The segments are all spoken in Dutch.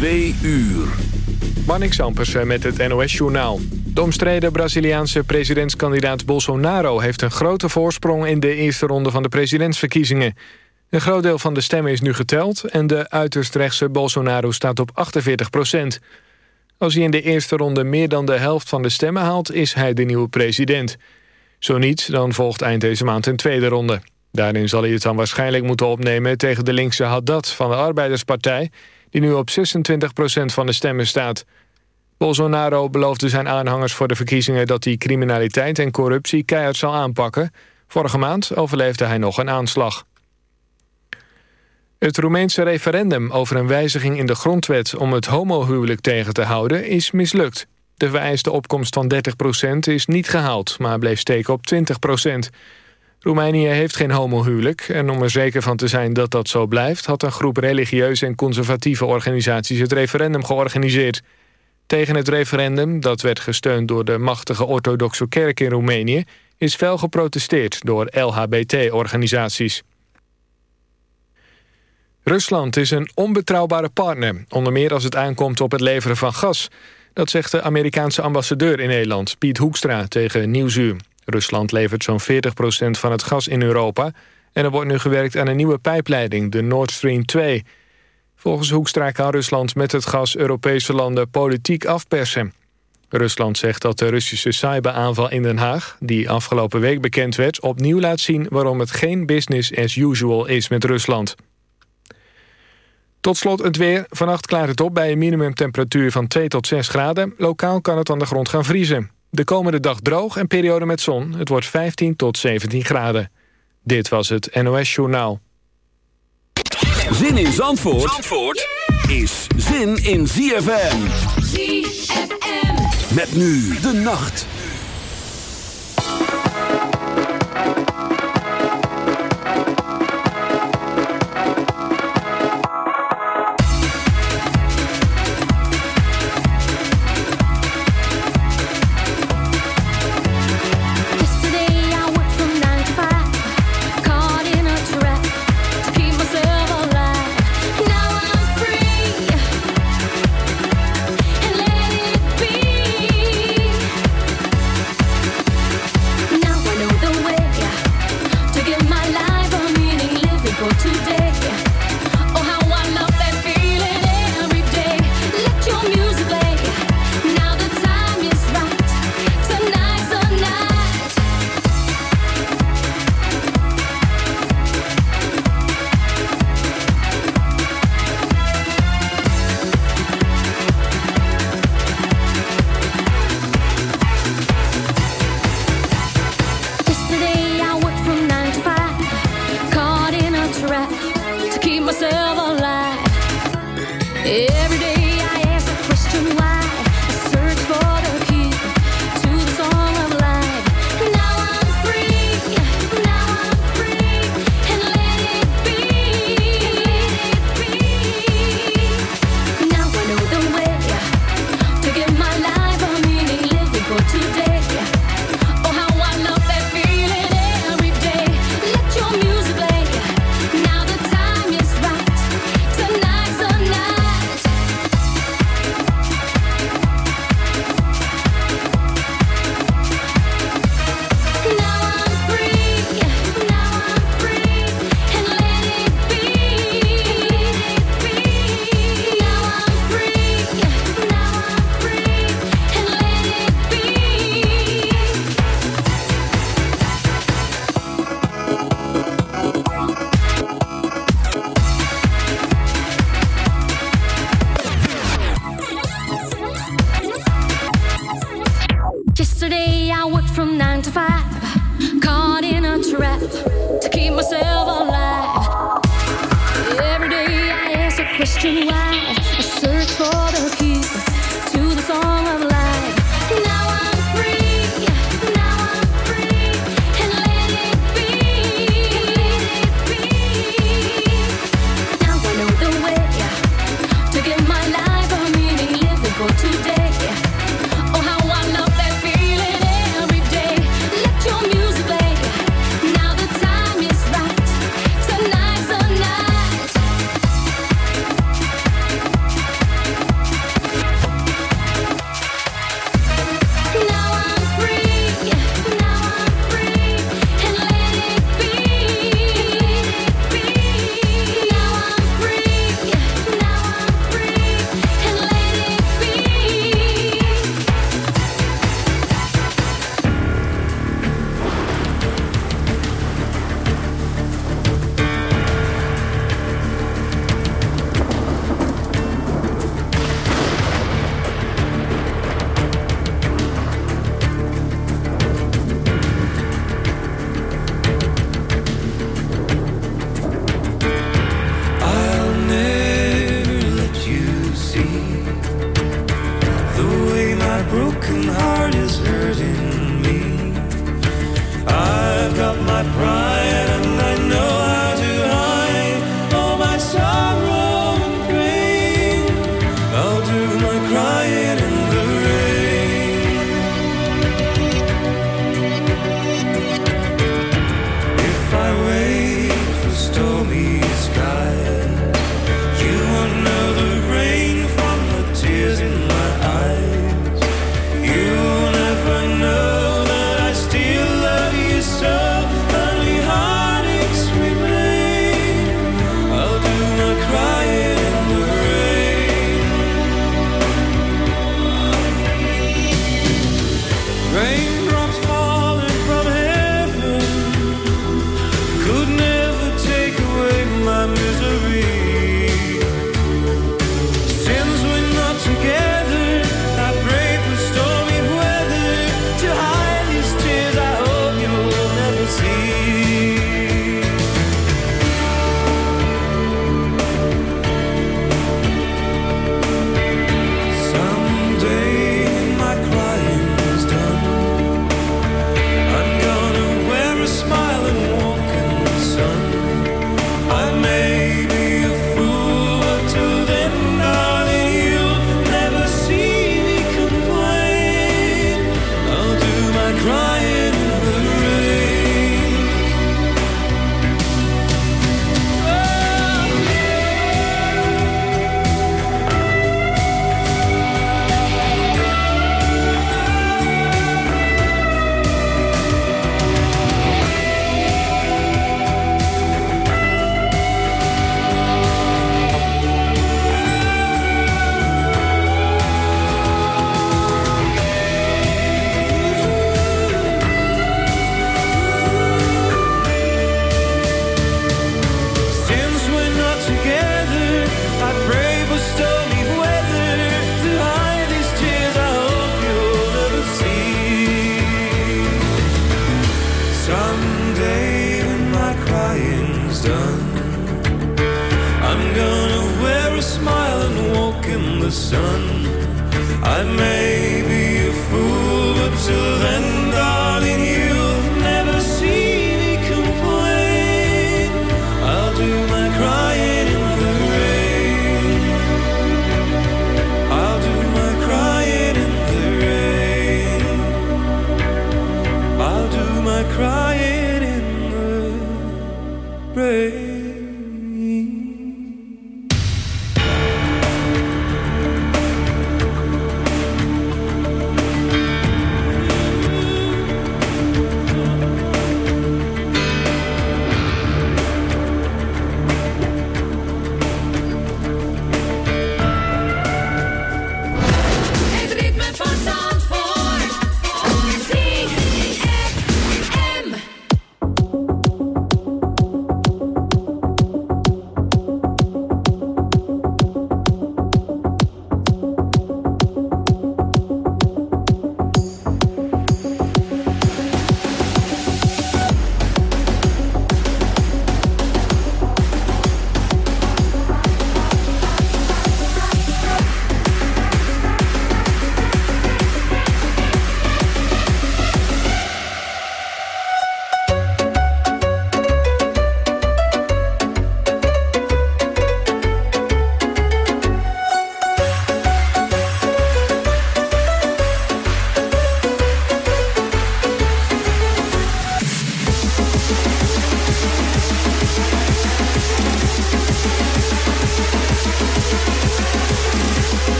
Twee uur. Marnix Ampersen met het NOS-journaal. De omstreden Braziliaanse presidentskandidaat Bolsonaro... heeft een grote voorsprong in de eerste ronde van de presidentsverkiezingen. Een groot deel van de stemmen is nu geteld... en de uiterst rechtse Bolsonaro staat op 48 procent. Als hij in de eerste ronde meer dan de helft van de stemmen haalt... is hij de nieuwe president. Zo niet, dan volgt eind deze maand een tweede ronde. Daarin zal hij het dan waarschijnlijk moeten opnemen... tegen de linkse Haddad van de Arbeiderspartij... die nu op 26 procent van de stemmen staat... Bolsonaro beloofde zijn aanhangers voor de verkiezingen... dat hij criminaliteit en corruptie keihard zal aanpakken. Vorige maand overleefde hij nog een aanslag. Het Roemeense referendum over een wijziging in de grondwet... om het homohuwelijk tegen te houden, is mislukt. De vereiste opkomst van 30% is niet gehaald... maar bleef steken op 20 Roemenië heeft geen homohuwelijk... en om er zeker van te zijn dat dat zo blijft... had een groep religieuze en conservatieve organisaties... het referendum georganiseerd... Tegen het referendum, dat werd gesteund door de machtige orthodoxe kerk in Roemenië... is fel geprotesteerd door LHBT-organisaties. Rusland is een onbetrouwbare partner, onder meer als het aankomt op het leveren van gas. Dat zegt de Amerikaanse ambassadeur in Nederland, Piet Hoekstra, tegen Nieuwsuur. Rusland levert zo'n 40% van het gas in Europa... en er wordt nu gewerkt aan een nieuwe pijpleiding, de Nord Stream 2... Volgens Hoekstra kan Rusland met het gas Europese landen politiek afpersen. Rusland zegt dat de Russische cyberaanval in Den Haag... die afgelopen week bekend werd, opnieuw laat zien... waarom het geen business as usual is met Rusland. Tot slot het weer. Vannacht klaart het op bij een minimumtemperatuur van 2 tot 6 graden. Lokaal kan het aan de grond gaan vriezen. De komende dag droog en periode met zon. Het wordt 15 tot 17 graden. Dit was het NOS Journaal. Zin in Zandvoort, Zandvoort is zin in ZFM. ZFM. Met nu de nacht.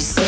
Say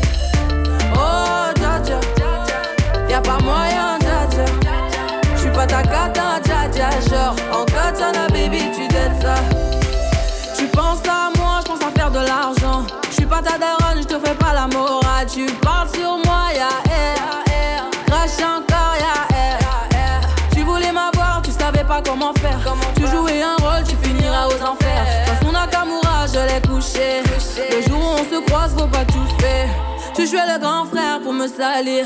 pas moyen, dja dja. J'suis pas ta cata, dja dja. Genre, en katana, baby, tu dettes ça. Tu penses à moi, j'pense à faire de l'argent. J'suis pas ta daronne, j'te fais pas la morale. Ah, tu parles sur moi, ya eh, air. Eh. Crache encore, ya eh, air. Tu voulais m'avoir, tu savais pas comment faire. tu jouais un rôle, tu finiras aux enfers. Dans son Akamura, je l'ai couché. Le jour où on se croise, faut pas tout faire. Tu jouais le grand frère pour me salir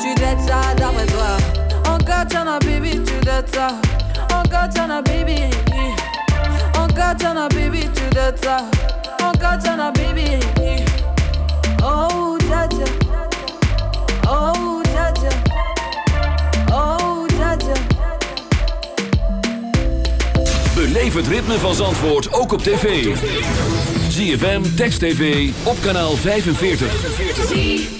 tu dettes ça baby, tu dettes ça. Baby. Encore t'en as baby, tu dettes ça. Encore t'en as baby. Oh. Oh. Oh. Beleef het ritme van Zandvoort ook op tv. ZFM, Text TV, op kanaal 45.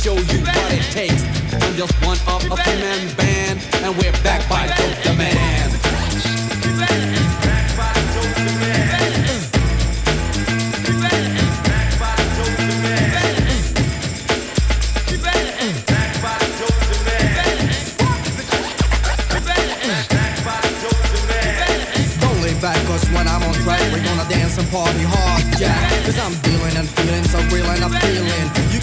show you what it takes. I'm just one of a three-man band, and we're back by Joe the Man. Back, cause when I'm on track, we're gonna dance and party hard, yeah. Cause I'm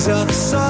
legs are the sun.